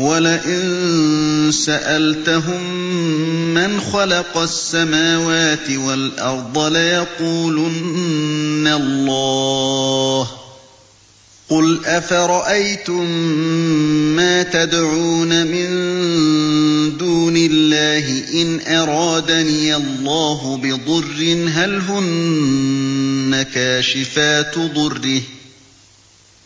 وَلَئِن سَأَلْتَهُم مَّنْ خَلَقَ السَّمَاوَاتِ وَالْأَرْضَ لَيَقُولُنَّ اللَّهُ ۚ قُلْ أَفَرَأَيْتُم مَّا تَدْعُونَ مِن دُونِ اللَّهِ إِنْ أَرَادَنِيَ اللَّهُ بِضُرٍّ هَلْ هُنَّ كَاشِفَاتُ ضُرِّهِ